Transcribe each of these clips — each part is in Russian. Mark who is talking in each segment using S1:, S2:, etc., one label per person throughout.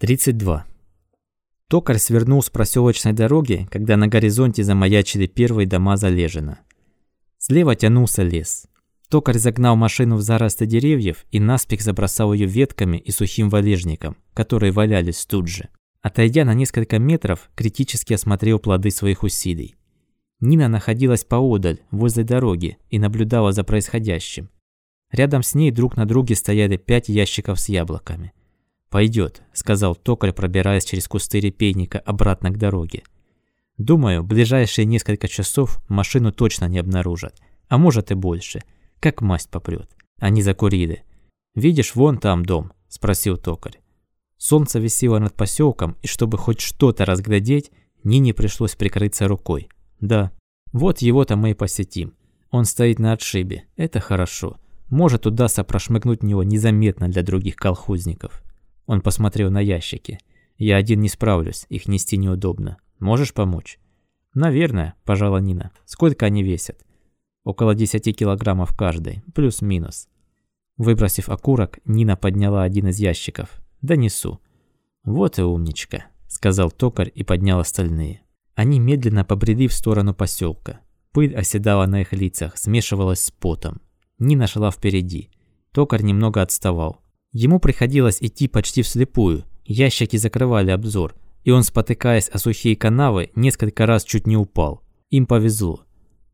S1: 32. Токарь свернул с проселочной дороги, когда на горизонте замаячили первые дома Залежина. Слева тянулся лес. Токарь загнал машину в заросты деревьев и наспех забросал ее ветками и сухим валежником, которые валялись тут же. Отойдя на несколько метров, критически осмотрел плоды своих усилий. Нина находилась поодаль, возле дороги, и наблюдала за происходящим. Рядом с ней друг на друге стояли пять ящиков с яблоками. «Пойдет», – сказал токарь, пробираясь через кусты репейника обратно к дороге. «Думаю, ближайшие несколько часов машину точно не обнаружат, а может и больше, как масть попрет. Они закурили. «Видишь, вон там дом?» – спросил токарь. Солнце висело над поселком, и чтобы хоть что-то разглядеть, Нине пришлось прикрыться рукой. «Да, вот его-то мы и посетим. Он стоит на отшибе, это хорошо. Может, удастся прошмыгнуть него незаметно для других колхозников». Он посмотрел на ящики. «Я один не справлюсь, их нести неудобно. Можешь помочь?» «Наверное», – пожала Нина. «Сколько они весят?» «Около 10 килограммов каждый, плюс-минус». Выбросив окурок, Нина подняла один из ящиков. «Донесу». «Вот и умничка», – сказал токарь и поднял остальные. Они медленно побрели в сторону поселка. Пыль оседала на их лицах, смешивалась с потом. Нина шла впереди. Токарь немного отставал. Ему приходилось идти почти вслепую, ящики закрывали обзор, и он, спотыкаясь о сухие канавы, несколько раз чуть не упал. Им повезло.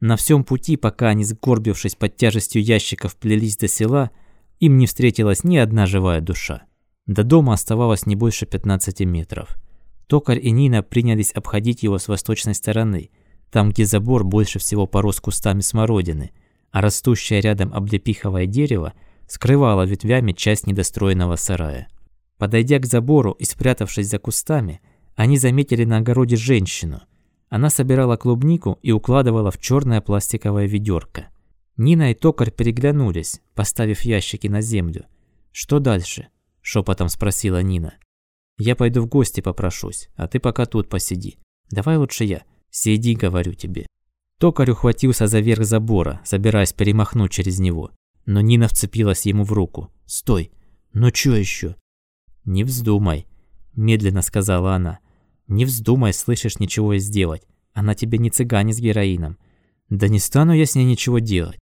S1: На всем пути, пока они, сгорбившись под тяжестью ящиков, плелись до села, им не встретилась ни одна живая душа. До дома оставалось не больше 15 метров. Токарь и Нина принялись обходить его с восточной стороны, там, где забор больше всего порос кустами смородины, а растущее рядом облепиховое дерево скрывала ветвями часть недостроенного сарая. Подойдя к забору и спрятавшись за кустами, они заметили на огороде женщину. Она собирала клубнику и укладывала в черное пластиковое ведерко. Нина и токарь переглянулись, поставив ящики на землю. «Что дальше?» – шепотом спросила Нина. «Я пойду в гости попрошусь, а ты пока тут посиди. Давай лучше я. Сиди, говорю тебе». Токарь ухватился за верх забора, собираясь перемахнуть через него. Но Нина вцепилась ему в руку. «Стой! Ну чё ещё?» «Не вздумай», – медленно сказала она. «Не вздумай, слышишь, ничего сделать. Она тебе не цыгане с героином. Да не стану я с ней ничего делать».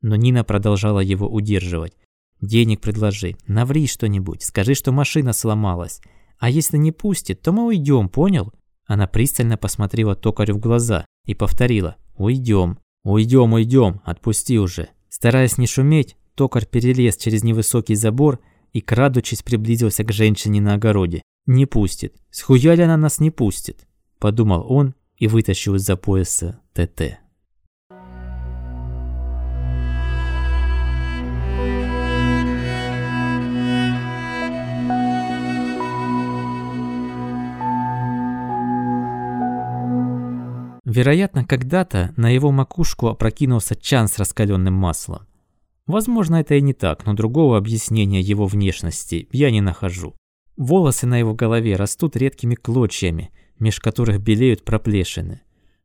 S1: Но Нина продолжала его удерживать. «Денег предложи, наври что-нибудь, скажи, что машина сломалась. А если не пустит, то мы уйдем, понял?» Она пристально посмотрела токарю в глаза и повторила «Уйдем, уйдем, уйдем, отпусти уже, Стараясь не шуметь, токарь перелез через невысокий забор и, крадучись, приблизился к женщине на огороде. «Не пустит. Схуяли она нас не пустит», – подумал он и вытащил из-за пояса ТТ. Вероятно, когда-то на его макушку опрокинулся чан с раскаленным маслом. Возможно, это и не так, но другого объяснения его внешности я не нахожу. Волосы на его голове растут редкими клочьями, меж которых белеют проплешины.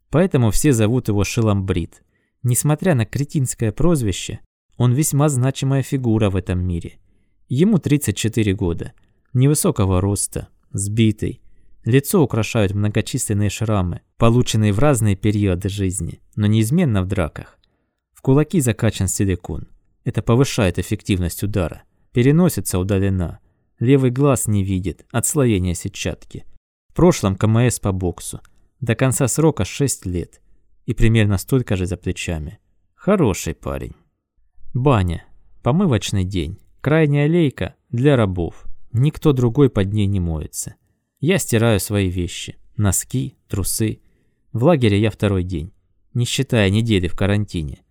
S1: Поэтому все зовут его Шиламбрид. Несмотря на кретинское прозвище, он весьма значимая фигура в этом мире. Ему 34 года, невысокого роста, сбитый, Лицо украшают многочисленные шрамы, полученные в разные периоды жизни, но неизменно в драках. В кулаки закачан силикон. Это повышает эффективность удара. Переносится удалена. Левый глаз не видит, отслоения сетчатки. В прошлом КМС по боксу. До конца срока 6 лет. И примерно столько же за плечами. Хороший парень. Баня. Помывочный день. Крайняя лейка для рабов. Никто другой под ней не моется. Я стираю свои вещи. Носки, трусы. В лагере я второй день, не считая недели в карантине.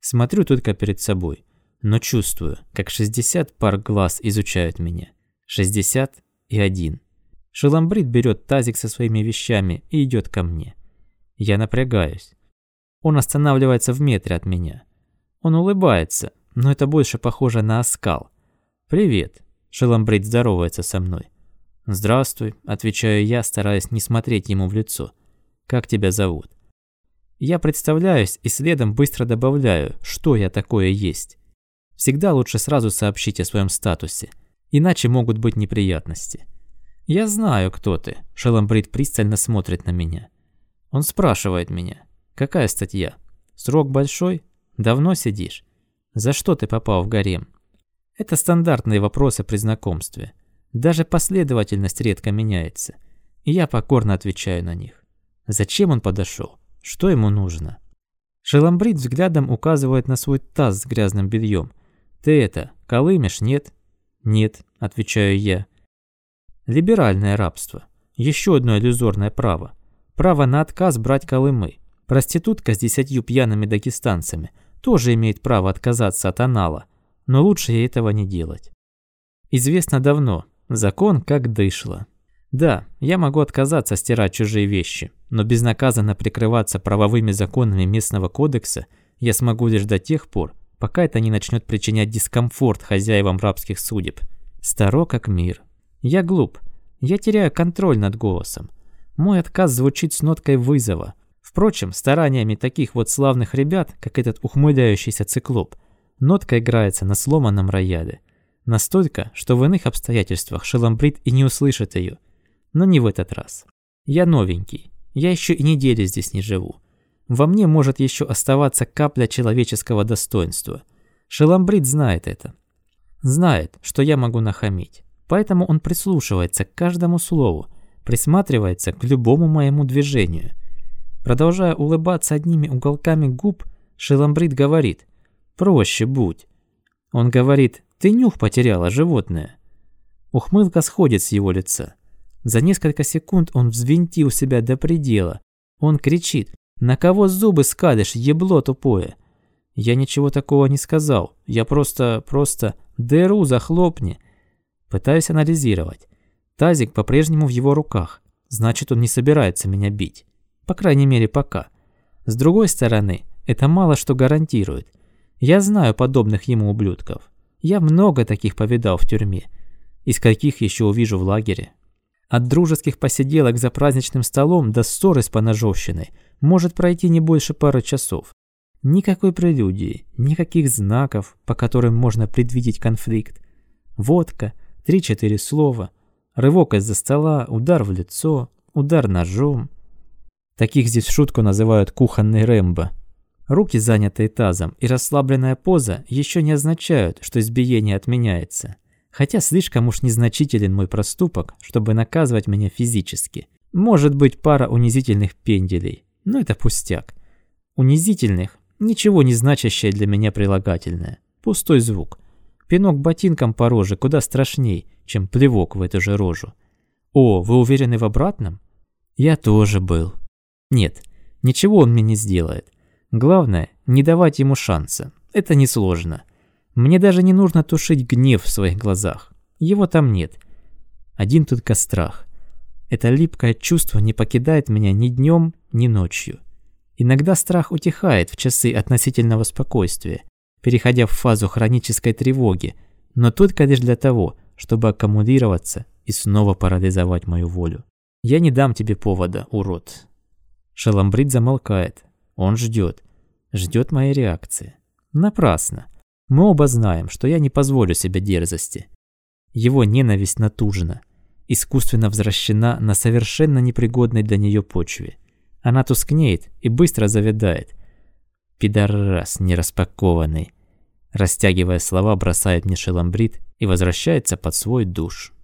S1: Смотрю только перед собой, но чувствую, как 60 пар глаз изучают меня. 60 и один. Шеламбрид берет тазик со своими вещами и идет ко мне. Я напрягаюсь. Он останавливается в метре от меня. Он улыбается, но это больше похоже на оскал. «Привет», – Шеламбрид здоровается со мной. «Здравствуй», – отвечаю я, стараясь не смотреть ему в лицо. «Как тебя зовут?» Я представляюсь и следом быстро добавляю, что я такое есть. Всегда лучше сразу сообщить о своем статусе, иначе могут быть неприятности. «Я знаю, кто ты», – Шеламбрид пристально смотрит на меня. Он спрашивает меня, какая статья? Срок большой? Давно сидишь? За что ты попал в гарем? Это стандартные вопросы при знакомстве. Даже последовательность редко меняется. И я покорно отвечаю на них. Зачем он подошел? Что ему нужно? Шеламбрид взглядом указывает на свой таз с грязным бельем. «Ты это, колымешь, нет?» «Нет», – отвечаю я. Либеральное рабство. Еще одно иллюзорное право. Право на отказ брать колымы. Проститутка с десятью пьяными дагестанцами тоже имеет право отказаться от анала, но лучше ей этого не делать. Известно давно, закон как дышло. Да, я могу отказаться стирать чужие вещи, но безнаказанно прикрываться правовыми законами местного кодекса я смогу лишь до тех пор, пока это не начнет причинять дискомфорт хозяевам рабских судеб. Старо как мир. Я глуп. Я теряю контроль над голосом. Мой отказ звучит с ноткой вызова. Впрочем, стараниями таких вот славных ребят, как этот ухмыляющийся циклоп, нотка играется на сломанном рояле. Настолько, что в иных обстоятельствах Шеламбрид и не услышит ее. Но не в этот раз. Я новенький. Я еще и недели здесь не живу. Во мне может еще оставаться капля человеческого достоинства. Шеламбрид знает это. Знает, что я могу нахамить. Поэтому он прислушивается к каждому слову, присматривается к любому моему движению. Продолжая улыбаться одними уголками губ, Шеламбрид говорит «Проще будь». Он говорит «Ты нюх потеряла, животное». Ухмылка сходит с его лица. За несколько секунд он взвинтил себя до предела. Он кричит «На кого зубы скалишь, ебло тупое?» Я ничего такого не сказал. Я просто, просто дыру захлопни. Пытаюсь анализировать. Тазик по-прежнему в его руках. Значит, он не собирается меня бить. По крайней мере, пока. С другой стороны, это мало что гарантирует. Я знаю подобных ему ублюдков. Я много таких повидал в тюрьме. Из каких еще увижу в лагере. От дружеских посиделок за праздничным столом до ссоры с поножовщиной может пройти не больше пары часов. Никакой прелюдии, никаких знаков, по которым можно предвидеть конфликт. Водка, три-четыре слова, рывок из-за стола, удар в лицо, удар ножом. Таких здесь шутку называют кухонный Рэмбо. Руки, занятые тазом, и расслабленная поза еще не означают, что избиение отменяется. Хотя слишком уж незначителен мой проступок, чтобы наказывать меня физически. Может быть пара унизительных пенделей, но это пустяк. Унизительных, ничего не значащее для меня прилагательное. Пустой звук. Пинок ботинком по роже куда страшней, чем плевок в эту же рожу. О, вы уверены в обратном? Я тоже был. Нет, ничего он мне не сделает. Главное, не давать ему шанса. Это несложно. Мне даже не нужно тушить гнев в своих глазах. Его там нет. Один только страх. Это липкое чувство не покидает меня ни днем, ни ночью. Иногда страх утихает в часы относительного спокойствия, переходя в фазу хронической тревоги, но только лишь для того, чтобы аккумулироваться и снова парализовать мою волю. Я не дам тебе повода, урод. Шаламбрид замолкает. Он ждет. Ждет моей реакции. Напрасно. Мы оба знаем, что я не позволю себе дерзости. Его ненависть натужена, искусственно возвращена на совершенно непригодной для нее почве. Она тускнеет и быстро завядает. Пидорас нераспакованный. Растягивая слова, бросает мне шеламбрит и возвращается под свой душ.